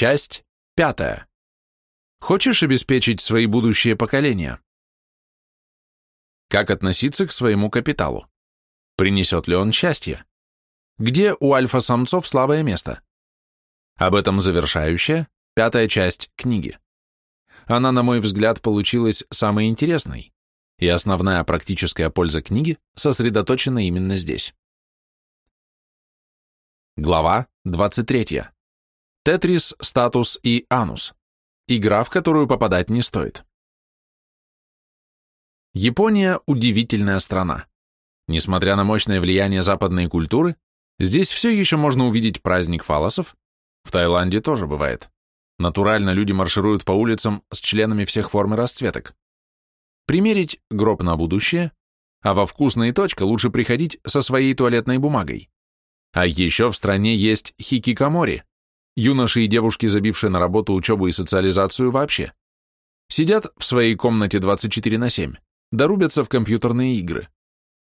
Часть пятая. Хочешь обеспечить свои будущие поколения? Как относиться к своему капиталу? Принесет ли он счастье? Где у альфа-самцов слабое место? Об этом завершающая, пятая часть книги. Она, на мой взгляд, получилась самой интересной, и основная практическая польза книги сосредоточена именно здесь. Глава 23. Тетрис, статус и анус. Игра, в которую попадать не стоит. Япония – удивительная страна. Несмотря на мощное влияние западной культуры, здесь все еще можно увидеть праздник фалосов, в Таиланде тоже бывает. Натурально люди маршируют по улицам с членами всех форм и расцветок. Примерить гроб на будущее, а во вкусные точка лучше приходить со своей туалетной бумагой. А еще в стране есть хикикамори, юноши и девушки, забившие на работу, учебу и социализацию вообще, сидят в своей комнате 24 на 7, дорубятся в компьютерные игры.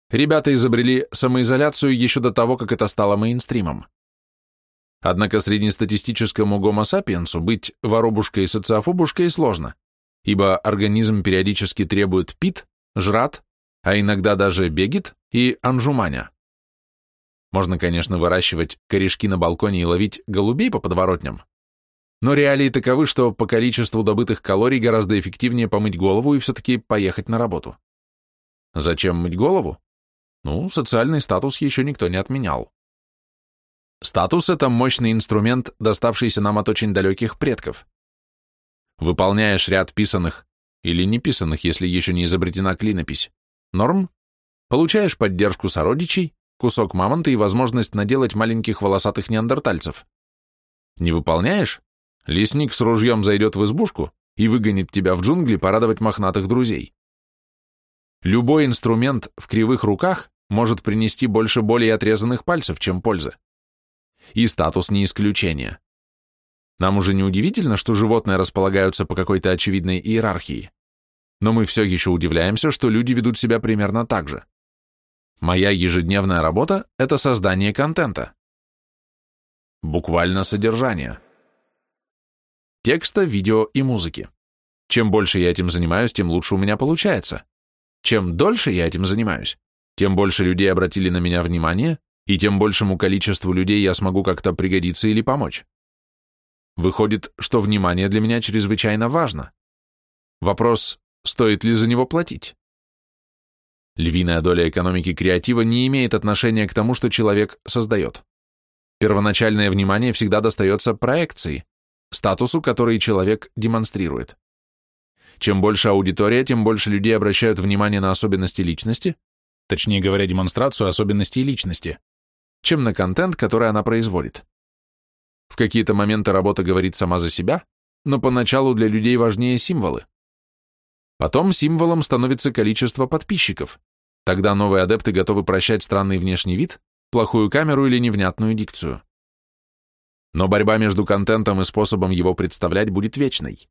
Ребята изобрели самоизоляцию еще до того, как это стало мейнстримом. Однако среднестатистическому гомо-сапиенсу быть воробушкой и социофобушкой сложно, ибо организм периодически требует пит, жрат, а иногда даже бегит и анжуманя. Можно, конечно, выращивать корешки на балконе и ловить голубей по подворотням, но реалии таковы, что по количеству добытых калорий гораздо эффективнее помыть голову и все-таки поехать на работу. Зачем мыть голову? Ну, социальный статус еще никто не отменял. Статус – это мощный инструмент, доставшийся нам от очень далеких предков. Выполняешь ряд писанных или неписанных, если еще не изобретена клинопись, норм, получаешь поддержку сородичей, кусок мамонта и возможность наделать маленьких волосатых неандертальцев. Не выполняешь? Лесник с ружьем зайдет в избушку и выгонит тебя в джунгли порадовать мохнатых друзей. Любой инструмент в кривых руках может принести больше боли и отрезанных пальцев, чем пользы. И статус не исключение. Нам уже не удивительно, что животные располагаются по какой-то очевидной иерархии. Но мы все еще удивляемся, что люди ведут себя примерно так же. Моя ежедневная работа – это создание контента. Буквально содержание. Текста, видео и музыки. Чем больше я этим занимаюсь, тем лучше у меня получается. Чем дольше я этим занимаюсь, тем больше людей обратили на меня внимание, и тем большему количеству людей я смогу как-то пригодиться или помочь. Выходит, что внимание для меня чрезвычайно важно. Вопрос, стоит ли за него платить? Львиная доля экономики креатива не имеет отношения к тому, что человек создает. Первоначальное внимание всегда достается проекции, статусу, который человек демонстрирует. Чем больше аудитория, тем больше людей обращают внимание на особенности личности, точнее говоря, демонстрацию особенностей личности, чем на контент, который она производит. В какие-то моменты работа говорит сама за себя, но поначалу для людей важнее символы. Потом символом становится количество подписчиков. Тогда новые адепты готовы прощать странный внешний вид, плохую камеру или невнятную дикцию. Но борьба между контентом и способом его представлять будет вечной.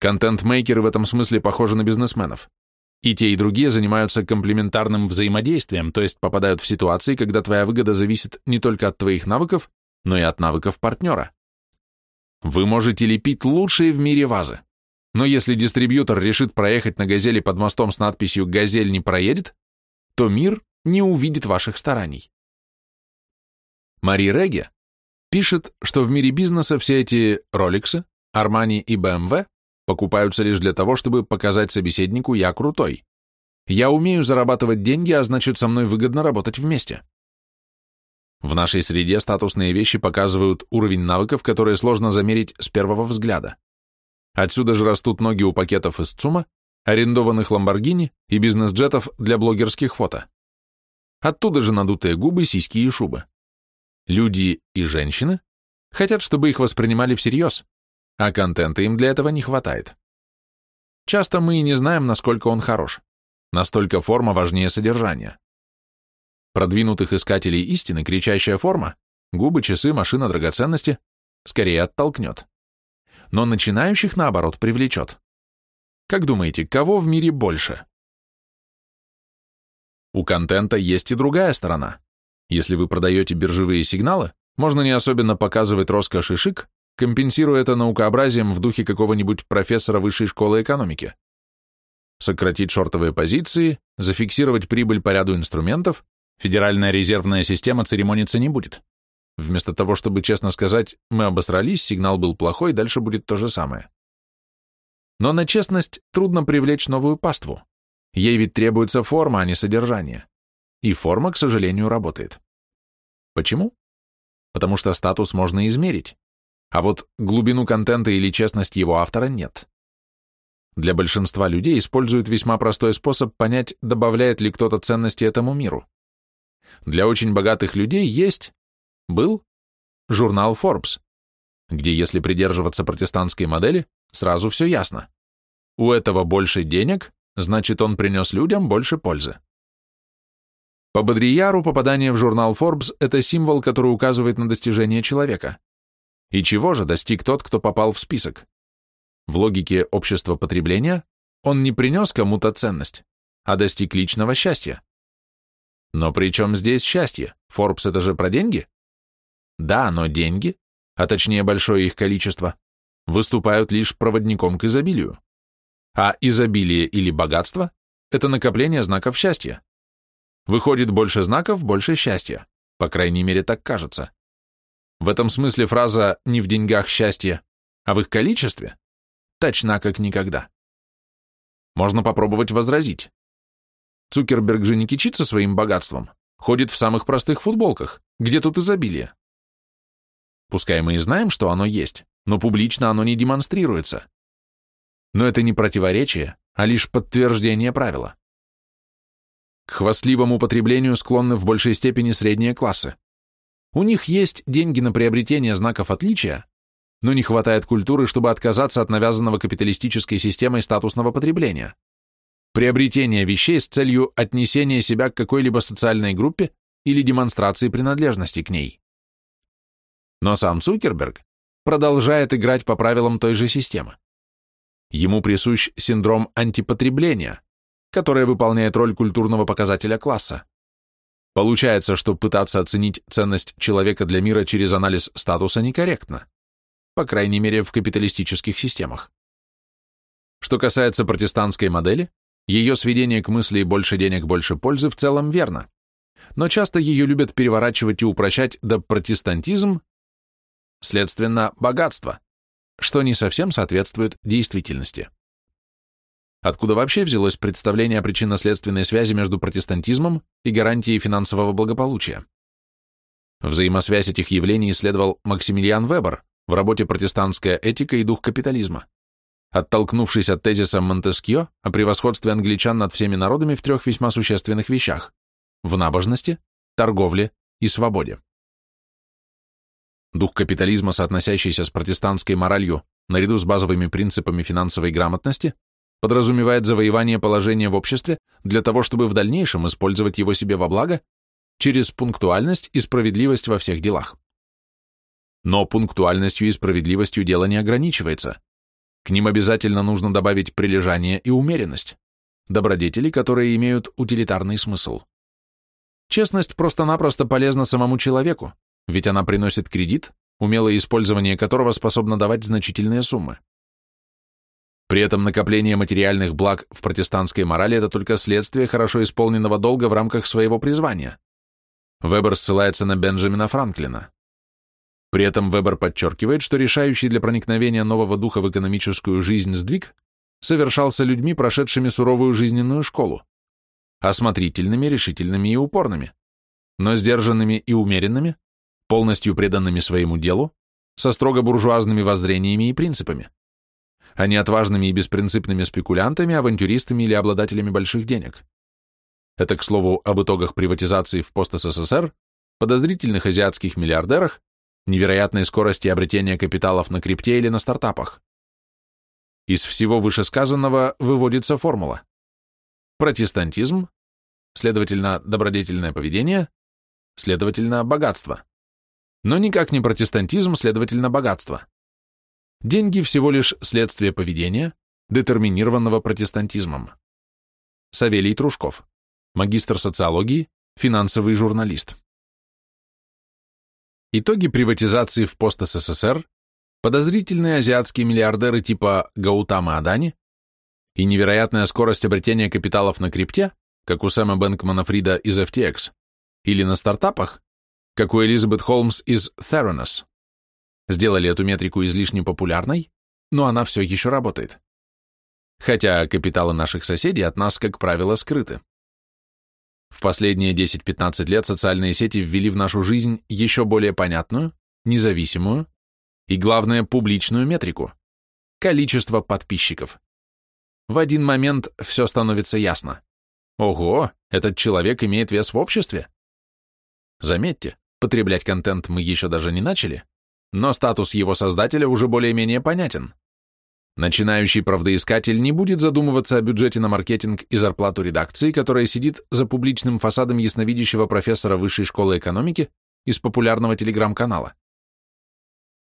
Контент-мейкеры в этом смысле похожи на бизнесменов. И те, и другие занимаются комплементарным взаимодействием, то есть попадают в ситуации, когда твоя выгода зависит не только от твоих навыков, но и от навыков партнера. Вы можете лепить лучшие в мире вазы, но если дистрибьютор решит проехать на «Газели» под мостом с надписью «Газель не проедет», то мир не увидит ваших стараний. Мари Реге пишет, что в мире бизнеса все эти Роликсы, Армани и БМВ покупаются лишь для того, чтобы показать собеседнику «я крутой». Я умею зарабатывать деньги, а значит, со мной выгодно работать вместе. В нашей среде статусные вещи показывают уровень навыков, которые сложно замерить с первого взгляда. Отсюда же растут ноги у пакетов из ЦУМа, арендованных Ламборгини и бизнес-джетов для блогерских фото. Оттуда же надутые губы, сиськи и шубы. Люди и женщины хотят, чтобы их воспринимали всерьез, а контента им для этого не хватает. Часто мы и не знаем, насколько он хорош. Настолько форма важнее содержания. Продвинутых искателей истины кричащая форма, губы, часы, машина, драгоценности, скорее оттолкнет. Но начинающих, наоборот, привлечет. Как думаете, кого в мире больше? У контента есть и другая сторона. Если вы продаете биржевые сигналы, можно не особенно показывать роскошь и шик, компенсируя это наукообразием в духе какого-нибудь профессора высшей школы экономики. Сократить шортовые позиции, зафиксировать прибыль по ряду инструментов, Федеральная резервная система церемониться не будет. Вместо того, чтобы честно сказать, мы обосрались, сигнал был плохой, дальше будет то же самое. Но на честность трудно привлечь новую паству. Ей ведь требуется форма, а не содержание. И форма, к сожалению, работает. Почему? Потому что статус можно измерить, а вот глубину контента или честность его автора нет. Для большинства людей используют весьма простой способ понять, добавляет ли кто-то ценности этому миру. Для очень богатых людей есть, был, журнал Forbes, где, если придерживаться протестантской модели, сразу все ясно. У этого больше денег, значит, он принес людям больше пользы. По Бодрияру попадание в журнал Forbes – это символ, который указывает на достижение человека. И чего же достиг тот, кто попал в список? В логике общества потребления он не принес кому-то ценность, а достиг личного счастья. Но при чем здесь счастье? Forbes – это же про деньги? Да, но деньги, а точнее большое их количество, выступают лишь проводником к изобилию. А изобилие или богатство – это накопление знаков счастья. Выходит, больше знаков – больше счастья. По крайней мере, так кажется. В этом смысле фраза «не в деньгах счастье, а в их количестве» точна как никогда. Можно попробовать возразить. Цукерберг же не кичится своим богатством, ходит в самых простых футболках. Где тут изобилие? Пускай мы и знаем, что оно есть, но публично оно не демонстрируется. Но это не противоречие, а лишь подтверждение правила. К хвастливому потреблению склонны в большей степени средние классы. У них есть деньги на приобретение знаков отличия, но не хватает культуры, чтобы отказаться от навязанного капиталистической системой статусного потребления. Приобретение вещей с целью отнесения себя к какой-либо социальной группе или демонстрации принадлежности к ней. Но сам Цукерберг продолжает играть по правилам той же системы. Ему присущ синдром антипотребления, которое выполняет роль культурного показателя класса. Получается, что пытаться оценить ценность человека для мира через анализ статуса некорректно, по крайней мере в капиталистических системах. Что касается протестантской модели, ее сведение к мысли «больше денег, больше пользы» в целом верно, но часто ее любят переворачивать и упрощать до протестантизм следственно, богатство, что не совсем соответствует действительности. Откуда вообще взялось представление о причинно-следственной связи между протестантизмом и гарантией финансового благополучия? Взаимосвязь этих явлений исследовал Максимилиан Вебер в работе «Протестантская этика и дух капитализма», оттолкнувшись от тезиса Монтескьё о превосходстве англичан над всеми народами в трех весьма существенных вещах – в набожности, торговле и свободе. Дух капитализма, соотносящийся с протестантской моралью, наряду с базовыми принципами финансовой грамотности, подразумевает завоевание положения в обществе для того, чтобы в дальнейшем использовать его себе во благо через пунктуальность и справедливость во всех делах. Но пунктуальностью и справедливостью дело не ограничивается. К ним обязательно нужно добавить прилежание и умеренность, добродетели, которые имеют утилитарный смысл. Честность просто-напросто полезна самому человеку, ведь она приносит кредит, умелое использование которого способно давать значительные суммы. При этом накопление материальных благ в протестантской морали – это только следствие хорошо исполненного долга в рамках своего призвания. Вебер ссылается на Бенджамина Франклина. При этом Вебер подчеркивает, что решающий для проникновения нового духа в экономическую жизнь сдвиг совершался людьми, прошедшими суровую жизненную школу, осмотрительными, решительными и упорными, но сдержанными и умеренными, полностью преданными своему делу, со строго буржуазными воззрениями и принципами, а не отважными и беспринципными спекулянтами, авантюристами или обладателями больших денег. Это, к слову, об итогах приватизации в пост-СССР, подозрительных азиатских миллиардерах, невероятной скорости обретения капиталов на крипте или на стартапах. Из всего вышесказанного выводится формула. Протестантизм, следовательно, добродетельное поведение, следовательно, богатство но никак не протестантизм, следовательно, богатство. Деньги всего лишь следствие поведения, детерминированного протестантизмом. Савелий Трушков, магистр социологии, финансовый журналист. Итоги приватизации в пост-СССР, подозрительные азиатские миллиардеры типа Гаутама Адани и невероятная скорость обретения капиталов на крипте, как у Сэма Бэнкмана Фрида из FTX, или на стартапах, как у Элизабет Холмс из Theranos, сделали эту метрику излишне популярной, но она все еще работает. Хотя капиталы наших соседей от нас, как правило, скрыты. В последние 10-15 лет социальные сети ввели в нашу жизнь еще более понятную, независимую и, главное, публичную метрику – количество подписчиков. В один момент все становится ясно. Ого, этот человек имеет вес в обществе. Заметьте, потреблять контент мы еще даже не начали, но статус его создателя уже более-менее понятен. Начинающий правдоискатель не будет задумываться о бюджете на маркетинг и зарплату редакции, которая сидит за публичным фасадом ясновидящего профессора высшей школы экономики из популярного телеграм-канала.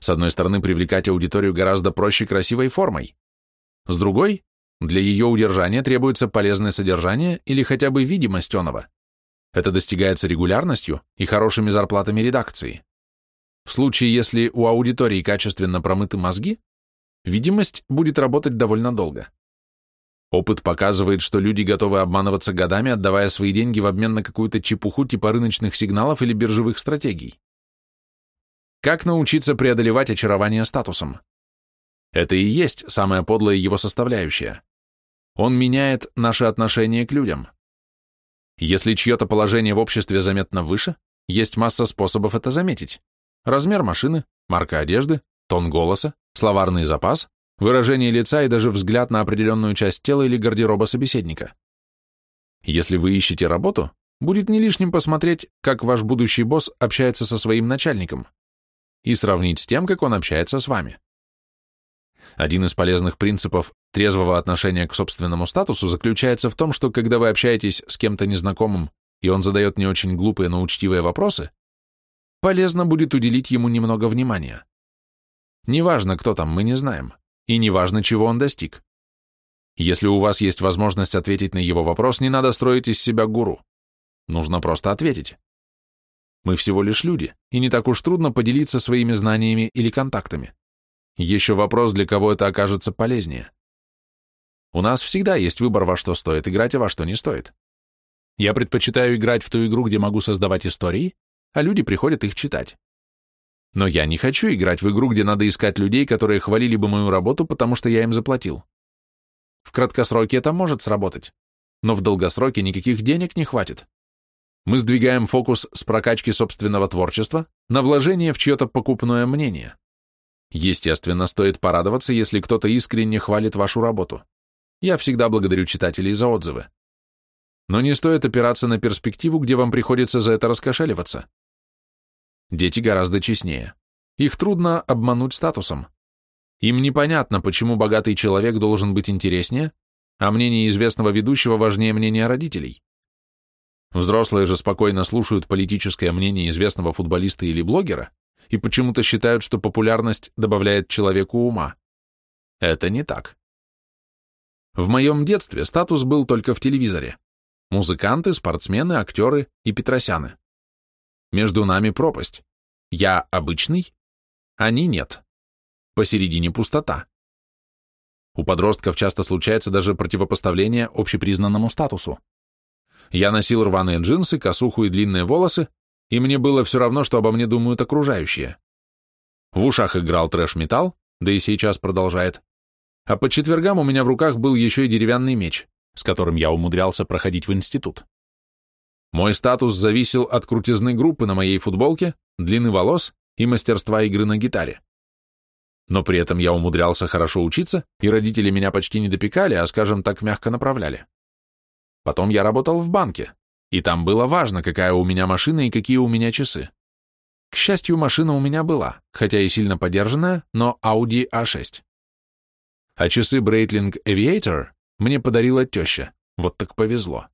С одной стороны, привлекать аудиторию гораздо проще красивой формой. С другой, для ее удержания требуется полезное содержание или хотя бы видимость оного. Это достигается регулярностью и хорошими зарплатами редакции. В случае, если у аудитории качественно промыты мозги, видимость будет работать довольно долго. Опыт показывает, что люди готовы обманываться годами, отдавая свои деньги в обмен на какую-то чепуху типа рыночных сигналов или биржевых стратегий. Как научиться преодолевать очарование статусом? Это и есть самая подлая его составляющая. Он меняет наше отношение к людям. Если чье-то положение в обществе заметно выше, есть масса способов это заметить. Размер машины, марка одежды, тон голоса, словарный запас, выражение лица и даже взгляд на определенную часть тела или гардероба собеседника. Если вы ищете работу, будет не лишним посмотреть, как ваш будущий босс общается со своим начальником, и сравнить с тем, как он общается с вами. Один из полезных принципов трезвого отношения к собственному статусу заключается в том, что когда вы общаетесь с кем-то незнакомым, и он задает не очень глупые, но учтивые вопросы, полезно будет уделить ему немного внимания. Неважно, кто там, мы не знаем. И неважно, чего он достиг. Если у вас есть возможность ответить на его вопрос, не надо строить из себя гуру. Нужно просто ответить. Мы всего лишь люди, и не так уж трудно поделиться своими знаниями или контактами. Еще вопрос, для кого это окажется полезнее. У нас всегда есть выбор, во что стоит играть, а во что не стоит. Я предпочитаю играть в ту игру, где могу создавать истории, а люди приходят их читать. Но я не хочу играть в игру, где надо искать людей, которые хвалили бы мою работу, потому что я им заплатил. В краткосроке это может сработать, но в долгосроке никаких денег не хватит. Мы сдвигаем фокус с прокачки собственного творчества на вложение в чье-то покупное мнение. Естественно, стоит порадоваться, если кто-то искренне хвалит вашу работу. Я всегда благодарю читателей за отзывы. Но не стоит опираться на перспективу, где вам приходится за это раскошеливаться. Дети гораздо честнее. Их трудно обмануть статусом. Им непонятно, почему богатый человек должен быть интереснее, а мнение известного ведущего важнее мнения родителей. Взрослые же спокойно слушают политическое мнение известного футболиста или блогера и почему-то считают, что популярность добавляет человеку ума. Это не так. В моем детстве статус был только в телевизоре. Музыканты, спортсмены, актеры и петросяны. Между нами пропасть. Я обычный, они нет. Посередине пустота. У подростков часто случается даже противопоставление общепризнанному статусу. Я носил рваные джинсы, косуху и длинные волосы, и мне было все равно, что обо мне думают окружающие. В ушах играл трэш-металл, да и сейчас продолжает. А по четвергам у меня в руках был еще и деревянный меч, с которым я умудрялся проходить в институт. Мой статус зависел от крутизны группы на моей футболке, длины волос и мастерства игры на гитаре. Но при этом я умудрялся хорошо учиться, и родители меня почти не допекали, а, скажем так, мягко направляли. Потом я работал в банке, и там было важно, какая у меня машина и какие у меня часы. К счастью, машина у меня была, хотя и сильно подержанная, но Audi A6. А часы Breitling Aviator мне подарила теща, вот так повезло.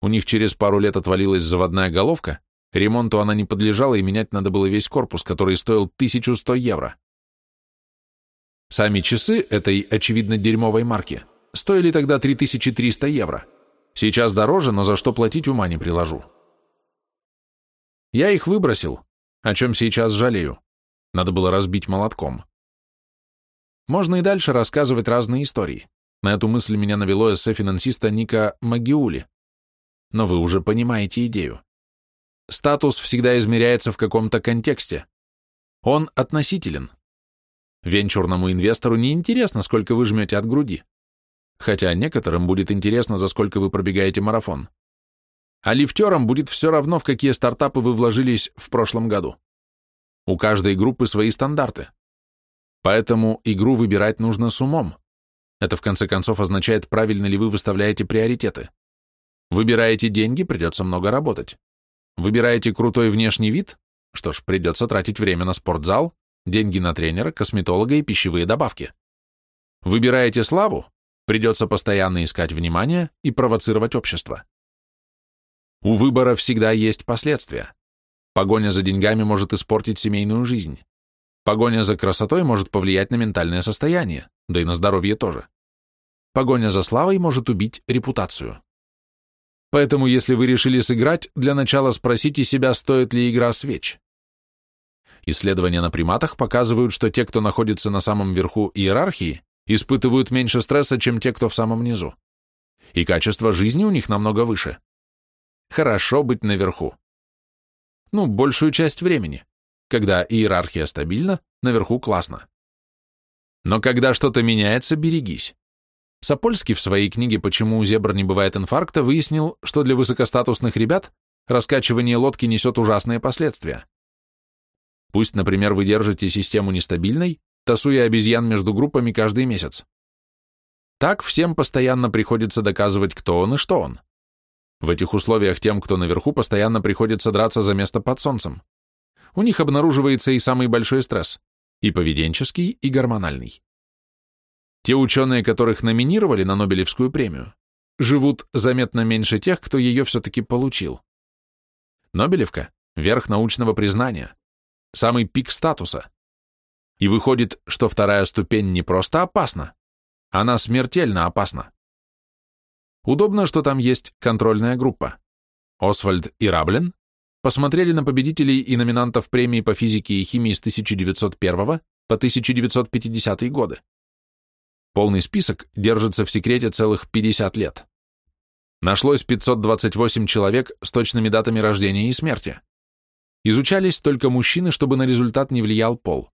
У них через пару лет отвалилась заводная головка, ремонту она не подлежала, и менять надо было весь корпус, который стоил 1100 евро. Сами часы этой, очевидно, дерьмовой марки стоили тогда 3300 евро. Сейчас дороже, но за что платить ума не приложу. Я их выбросил, о чем сейчас жалею. Надо было разбить молотком. Можно и дальше рассказывать разные истории. На эту мысль меня навело эссе финансиста Ника Магиули. Но вы уже понимаете идею. Статус всегда измеряется в каком-то контексте. Он относителен. Венчурному инвестору не интересно, сколько вы жмете от груди. Хотя некоторым будет интересно, за сколько вы пробегаете марафон. А лифтерам будет все равно, в какие стартапы вы вложились в прошлом году. У каждой группы свои стандарты. Поэтому игру выбирать нужно с умом. Это в конце концов означает, правильно ли вы выставляете приоритеты. Выбираете деньги, придется много работать. Выбираете крутой внешний вид, что ж, придется тратить время на спортзал, деньги на тренера, косметолога и пищевые добавки. Выбираете славу, придется постоянно искать внимание и провоцировать общество. У выбора всегда есть последствия. Погоня за деньгами может испортить семейную жизнь. Погоня за красотой может повлиять на ментальное состояние, да и на здоровье тоже. Погоня за славой может убить репутацию. Поэтому, если вы решили сыграть, для начала спросите себя, стоит ли игра свеч. Исследования на приматах показывают, что те, кто находится на самом верху иерархии, испытывают меньше стресса, чем те, кто в самом низу. И качество жизни у них намного выше. Хорошо быть наверху. Ну, большую часть времени. Когда иерархия стабильна, наверху классно. Но когда что-то меняется, берегись. Сапольский в своей книге «Почему у зебр не бывает инфаркта» выяснил, что для высокостатусных ребят раскачивание лодки несет ужасные последствия. Пусть, например, вы держите систему нестабильной, тасуя обезьян между группами каждый месяц. Так всем постоянно приходится доказывать, кто он и что он. В этих условиях тем, кто наверху, постоянно приходится драться за место под солнцем у них обнаруживается и самый большой стресс, и поведенческий, и гормональный. Те ученые, которых номинировали на Нобелевскую премию, живут заметно меньше тех, кто ее все-таки получил. Нобелевка – верх научного признания, самый пик статуса. И выходит, что вторая ступень не просто опасна, она смертельно опасна. Удобно, что там есть контрольная группа. Освальд и Раблен посмотрели на победителей и номинантов премии по физике и химии с 1901 по 1950 годы. Полный список держится в секрете целых 50 лет. Нашлось 528 человек с точными датами рождения и смерти. Изучались только мужчины, чтобы на результат не влиял пол.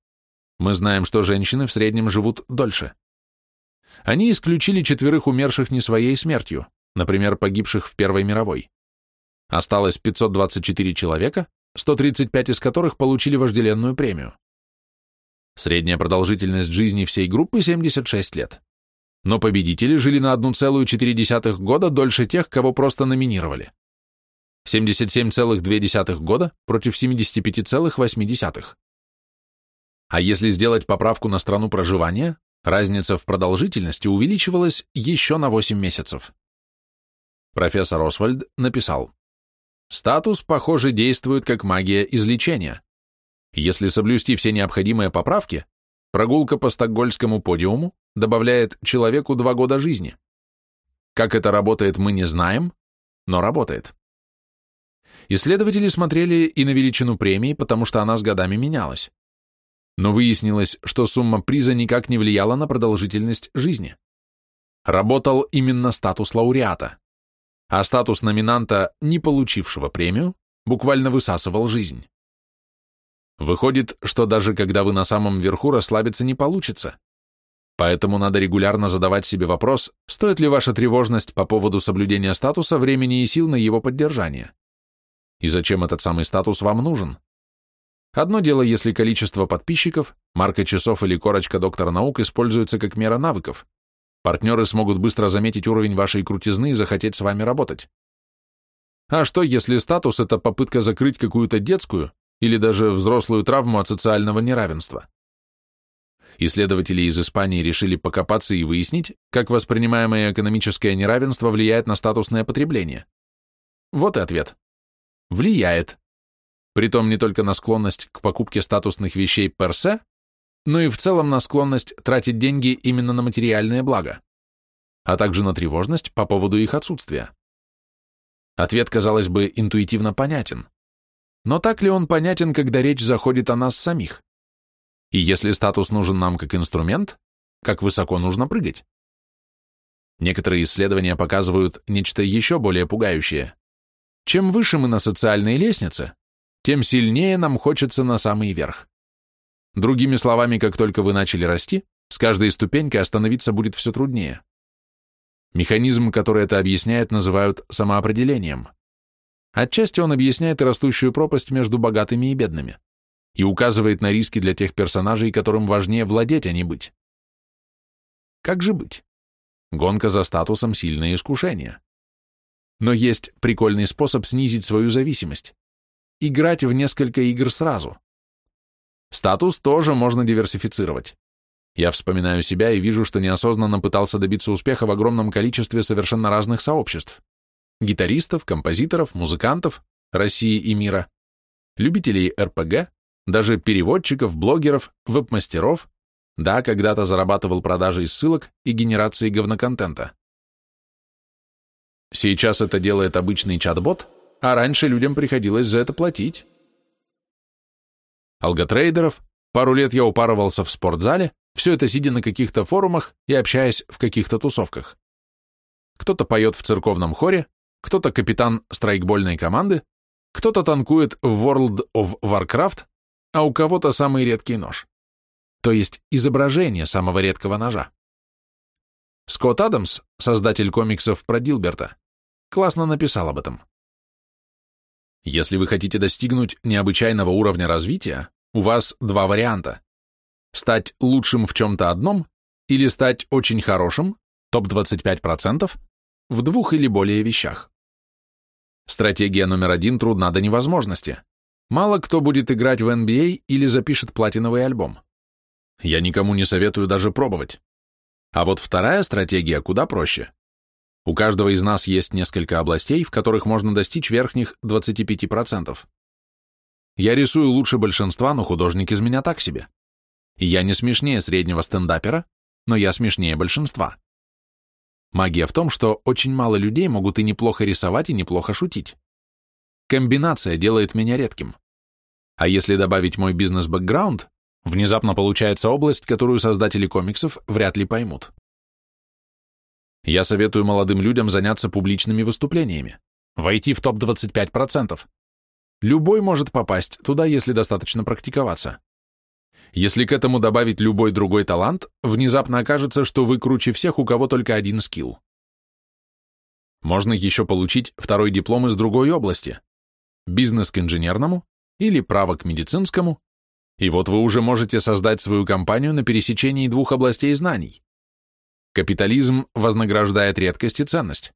Мы знаем, что женщины в среднем живут дольше. Они исключили четверых умерших не своей смертью, например, погибших в Первой мировой. Осталось 524 человека, 135 из которых получили вожделенную премию. Средняя продолжительность жизни всей группы 76 лет. Но победители жили на 1,4 года дольше тех, кого просто номинировали. 77,2 года против 75,8. А если сделать поправку на страну проживания, разница в продолжительности увеличивалась еще на 8 месяцев. Профессор Освальд написал, Статус, похоже, действует как магия излечения. Если соблюсти все необходимые поправки, прогулка по стокгольмскому подиуму добавляет человеку два года жизни. Как это работает, мы не знаем, но работает. Исследователи смотрели и на величину премии, потому что она с годами менялась. Но выяснилось, что сумма приза никак не влияла на продолжительность жизни. Работал именно статус лауреата а статус номинанта, не получившего премию, буквально высасывал жизнь. Выходит, что даже когда вы на самом верху, расслабиться не получится. Поэтому надо регулярно задавать себе вопрос, стоит ли ваша тревожность по поводу соблюдения статуса времени и сил на его поддержание. И зачем этот самый статус вам нужен? Одно дело, если количество подписчиков, марка часов или корочка доктора наук используются как мера навыков, Партнеры смогут быстро заметить уровень вашей крутизны и захотеть с вами работать. А что, если статус – это попытка закрыть какую-то детскую или даже взрослую травму от социального неравенства? Исследователи из Испании решили покопаться и выяснить, как воспринимаемое экономическое неравенство влияет на статусное потребление. Вот и ответ. Влияет. Притом не только на склонность к покупке статусных вещей персе, но и в целом на склонность тратить деньги именно на материальные блага, а также на тревожность по поводу их отсутствия. Ответ, казалось бы, интуитивно понятен. Но так ли он понятен, когда речь заходит о нас самих? И если статус нужен нам как инструмент, как высоко нужно прыгать? Некоторые исследования показывают нечто еще более пугающее. Чем выше мы на социальной лестнице, тем сильнее нам хочется на самый верх. Другими словами, как только вы начали расти, с каждой ступенькой остановиться будет все труднее. Механизм, который это объясняет, называют самоопределением. Отчасти он объясняет растущую пропасть между богатыми и бедными и указывает на риски для тех персонажей, которым важнее владеть, а не быть. Как же быть? Гонка за статусом – сильное искушение. Но есть прикольный способ снизить свою зависимость. Играть в несколько игр сразу. Статус тоже можно диверсифицировать. Я вспоминаю себя и вижу, что неосознанно пытался добиться успеха в огромном количестве совершенно разных сообществ. Гитаристов, композиторов, музыкантов, России и мира, любителей РПГ, даже переводчиков, блогеров, веб-мастеров, да, когда-то зарабатывал продажей ссылок и генерацией говноконтента. Сейчас это делает обычный чат-бот, а раньше людям приходилось за это платить. Алготрейдеров, пару лет я упарывался в спортзале, все это сидя на каких-то форумах и общаясь в каких-то тусовках. Кто-то поет в церковном хоре, кто-то капитан страйкбольной команды, кто-то танкует в World of Warcraft, а у кого-то самый редкий нож то есть изображение самого редкого ножа. Скотт Адамс, создатель комиксов про Дилберта, классно написал об этом. Если вы хотите достигнуть необычайного уровня развития, у вас два варианта. Стать лучшим в чем-то одном или стать очень хорошим, топ-25%, в двух или более вещах. Стратегия номер один трудна до невозможности. Мало кто будет играть в NBA или запишет платиновый альбом. Я никому не советую даже пробовать. А вот вторая стратегия куда проще. У каждого из нас есть несколько областей, в которых можно достичь верхних 25%. Я рисую лучше большинства, но художник из меня так себе. Я не смешнее среднего стендапера, но я смешнее большинства. Магия в том, что очень мало людей могут и неплохо рисовать, и неплохо шутить. Комбинация делает меня редким. А если добавить мой бизнес-бэкграунд, Внезапно получается область, которую создатели комиксов вряд ли поймут. Я советую молодым людям заняться публичными выступлениями, войти в топ-25%. Любой может попасть туда, если достаточно практиковаться. Если к этому добавить любой другой талант, внезапно окажется, что вы круче всех, у кого только один скилл. Можно еще получить второй диплом из другой области. Бизнес к инженерному или право к медицинскому и вот вы уже можете создать свою компанию на пересечении двух областей знаний. Капитализм вознаграждает редкость и ценность.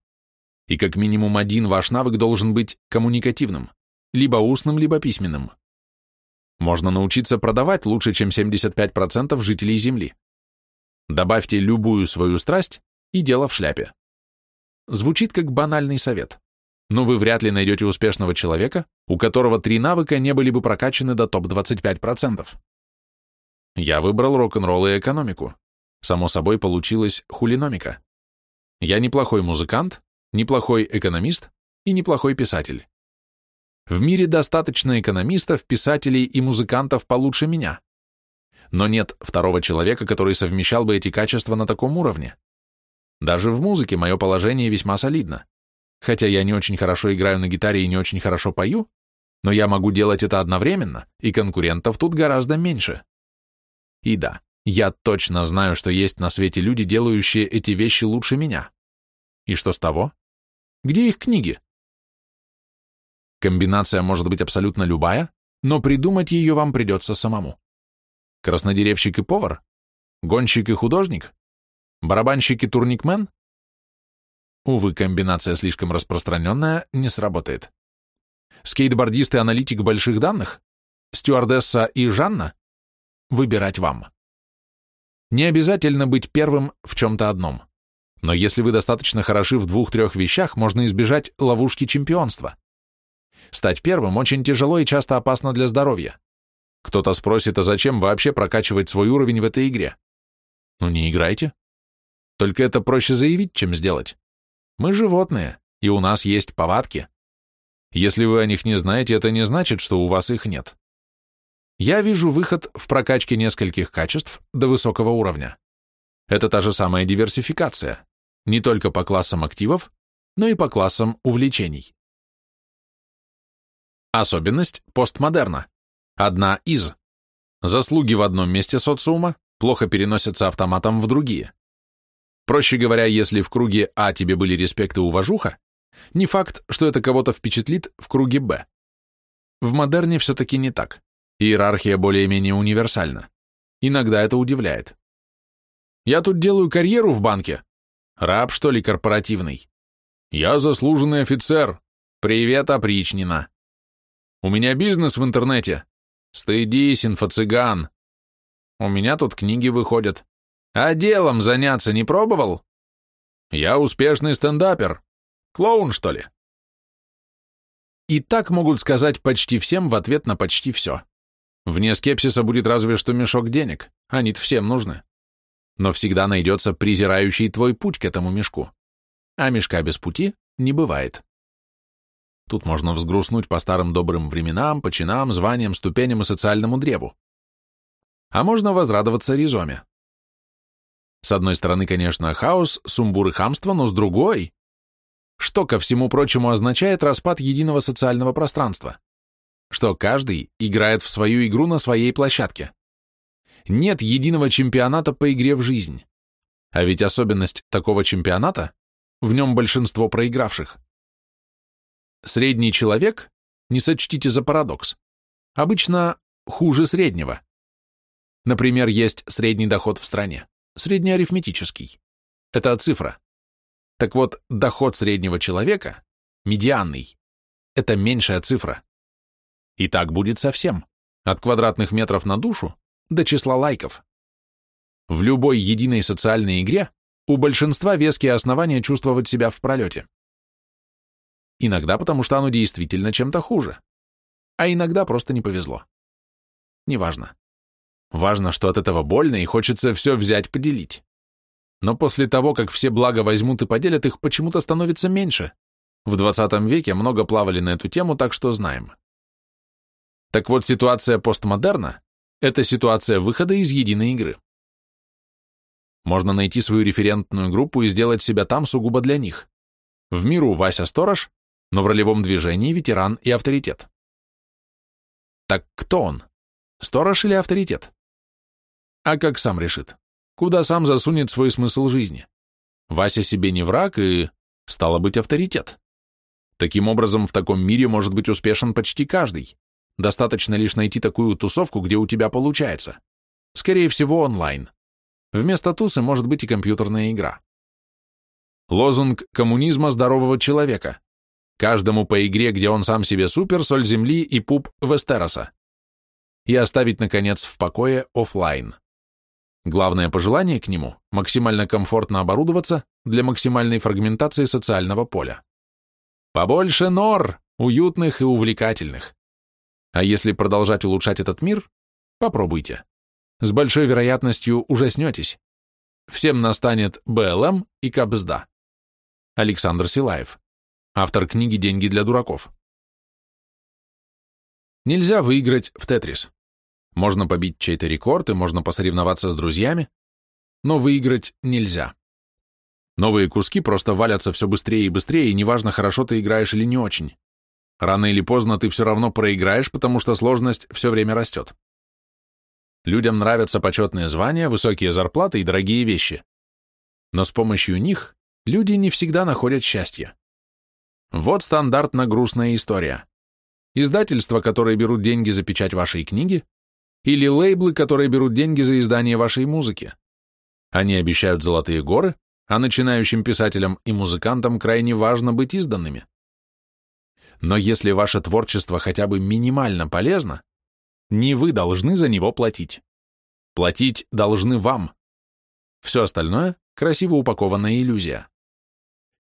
И как минимум один ваш навык должен быть коммуникативным, либо устным, либо письменным. Можно научиться продавать лучше, чем 75% жителей Земли. Добавьте любую свою страсть, и дело в шляпе. Звучит как банальный совет но вы вряд ли найдете успешного человека, у которого три навыка не были бы прокачаны до топ-25%. Я выбрал рок-н-ролл и экономику. Само собой, получилась хулиномика. Я неплохой музыкант, неплохой экономист и неплохой писатель. В мире достаточно экономистов, писателей и музыкантов получше меня. Но нет второго человека, который совмещал бы эти качества на таком уровне. Даже в музыке мое положение весьма солидно. Хотя я не очень хорошо играю на гитаре и не очень хорошо пою, но я могу делать это одновременно, и конкурентов тут гораздо меньше. И да, я точно знаю, что есть на свете люди, делающие эти вещи лучше меня. И что с того? Где их книги? Комбинация может быть абсолютно любая, но придумать ее вам придется самому. Краснодеревщик и повар? Гонщик и художник? Барабанщик и турникмен? Увы, комбинация слишком распространенная, не сработает. Скейтбордист и аналитик больших данных? Стюардесса и Жанна? Выбирать вам. Не обязательно быть первым в чем-то одном. Но если вы достаточно хороши в двух-трех вещах, можно избежать ловушки чемпионства. Стать первым очень тяжело и часто опасно для здоровья. Кто-то спросит, а зачем вообще прокачивать свой уровень в этой игре? Ну не играйте. Только это проще заявить, чем сделать. Мы животные, и у нас есть повадки. Если вы о них не знаете, это не значит, что у вас их нет. Я вижу выход в прокачке нескольких качеств до высокого уровня. Это та же самая диверсификация, не только по классам активов, но и по классам увлечений. Особенность постмодерна. Одна из. Заслуги в одном месте социума плохо переносятся автоматом в другие. Проще говоря, если в круге А тебе были респект и уважуха, не факт, что это кого-то впечатлит в круге Б. В модерне все-таки не так. Иерархия более-менее универсальна. Иногда это удивляет. Я тут делаю карьеру в банке. Раб, что ли, корпоративный? Я заслуженный офицер. Привет, опричнина. У меня бизнес в интернете. Стыдись, инфо-цыган. У меня тут книги выходят. А делом заняться не пробовал? Я успешный стендапер. Клоун, что ли? И так могут сказать почти всем в ответ на почти все. Вне скепсиса будет разве что мешок денег, они-то всем нужны. Но всегда найдется презирающий твой путь к этому мешку. А мешка без пути не бывает. Тут можно взгрустнуть по старым добрым временам, по чинам, званиям, ступеням и социальному древу. А можно возрадоваться ризоме. С одной стороны, конечно, хаос, сумбур и хамство, но с другой... Что, ко всему прочему, означает распад единого социального пространства? Что каждый играет в свою игру на своей площадке. Нет единого чемпионата по игре в жизнь. А ведь особенность такого чемпионата — в нем большинство проигравших. Средний человек, не сочтите за парадокс, обычно хуже среднего. Например, есть средний доход в стране, среднеарифметический. Это цифра. Так вот, доход среднего человека, медианный, это меньшая цифра. И так будет совсем, от квадратных метров на душу до числа лайков. В любой единой социальной игре у большинства веские основания чувствовать себя в пролете. Иногда потому, что оно действительно чем-то хуже. А иногда просто не повезло. Неважно. Важно, что от этого больно и хочется все взять, поделить. Но после того, как все блага возьмут и поделят, их почему-то становится меньше. В 20 веке много плавали на эту тему, так что знаем. Так вот, ситуация постмодерна – это ситуация выхода из единой игры. Можно найти свою референтную группу и сделать себя там сугубо для них. В миру Вася Сторож, но в ролевом движении ветеран и авторитет. Так кто он? Сторож или авторитет? А как сам решит? Куда сам засунет свой смысл жизни? Вася себе не враг и, стало быть, авторитет. Таким образом, в таком мире может быть успешен почти каждый. Достаточно лишь найти такую тусовку, где у тебя получается. Скорее всего, онлайн. Вместо тусы может быть и компьютерная игра. Лозунг коммунизма здорового человека. Каждому по игре, где он сам себе супер, соль земли и пуп Вестероса. И оставить, наконец, в покое офлайн. Главное пожелание к нему – максимально комфортно оборудоваться для максимальной фрагментации социального поля. Побольше нор, уютных и увлекательных. А если продолжать улучшать этот мир, попробуйте. С большой вероятностью ужаснетесь. Всем настанет БЛМ и Кабзда. Александр Силаев автор книги «Деньги для дураков». Нельзя выиграть в Тетрис. Можно побить чей-то рекорд и можно посоревноваться с друзьями, но выиграть нельзя. Новые куски просто валятся все быстрее и быстрее, и неважно, хорошо ты играешь или не очень. Рано или поздно ты все равно проиграешь, потому что сложность все время растет. Людям нравятся почетные звания, высокие зарплаты и дорогие вещи. Но с помощью них люди не всегда находят счастье. Вот стандартно грустная история. Издательства, которые берут деньги за печать вашей книги, или лейблы, которые берут деньги за издание вашей музыки. Они обещают золотые горы, а начинающим писателям и музыкантам крайне важно быть изданными. Но если ваше творчество хотя бы минимально полезно, не вы должны за него платить. Платить должны вам. Все остальное – красиво упакованная иллюзия.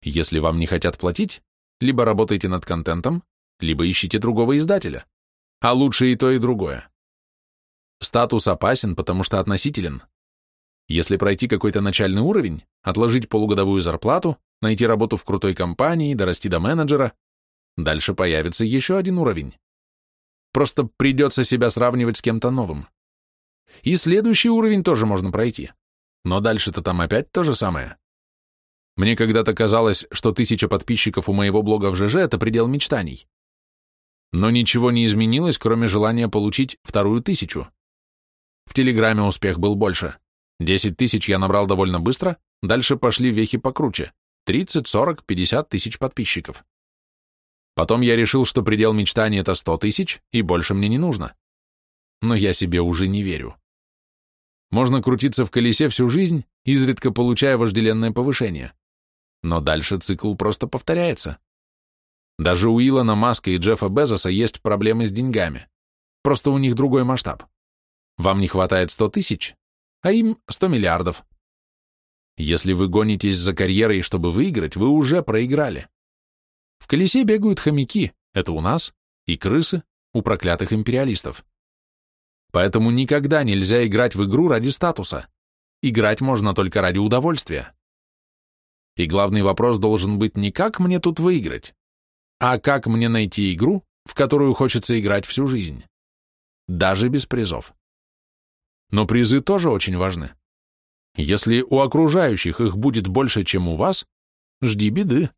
Если вам не хотят платить, либо работайте над контентом, либо ищите другого издателя. А лучше и то, и другое. Статус опасен, потому что относителен. Если пройти какой-то начальный уровень, отложить полугодовую зарплату, найти работу в крутой компании, дорасти до менеджера, дальше появится еще один уровень. Просто придется себя сравнивать с кем-то новым. И следующий уровень тоже можно пройти. Но дальше-то там опять то же самое. Мне когда-то казалось, что тысяча подписчиков у моего блога в ЖЖ – это предел мечтаний. Но ничего не изменилось, кроме желания получить вторую тысячу. В Телеграме успех был больше. 10 тысяч я набрал довольно быстро, дальше пошли вехи покруче. 30, 40, 50 тысяч подписчиков. Потом я решил, что предел мечтаний – это 100 тысяч, и больше мне не нужно. Но я себе уже не верю. Можно крутиться в колесе всю жизнь, изредка получая вожделенное повышение. Но дальше цикл просто повторяется. Даже у Илона Маска и Джеффа Безоса есть проблемы с деньгами. Просто у них другой масштаб. Вам не хватает 100 тысяч, а им 100 миллиардов. Если вы гонитесь за карьерой, чтобы выиграть, вы уже проиграли. В колесе бегают хомяки, это у нас, и крысы, у проклятых империалистов. Поэтому никогда нельзя играть в игру ради статуса. Играть можно только ради удовольствия. И главный вопрос должен быть не как мне тут выиграть, а как мне найти игру, в которую хочется играть всю жизнь. Даже без призов. Но призы тоже очень важны. Если у окружающих их будет больше, чем у вас, жди беды.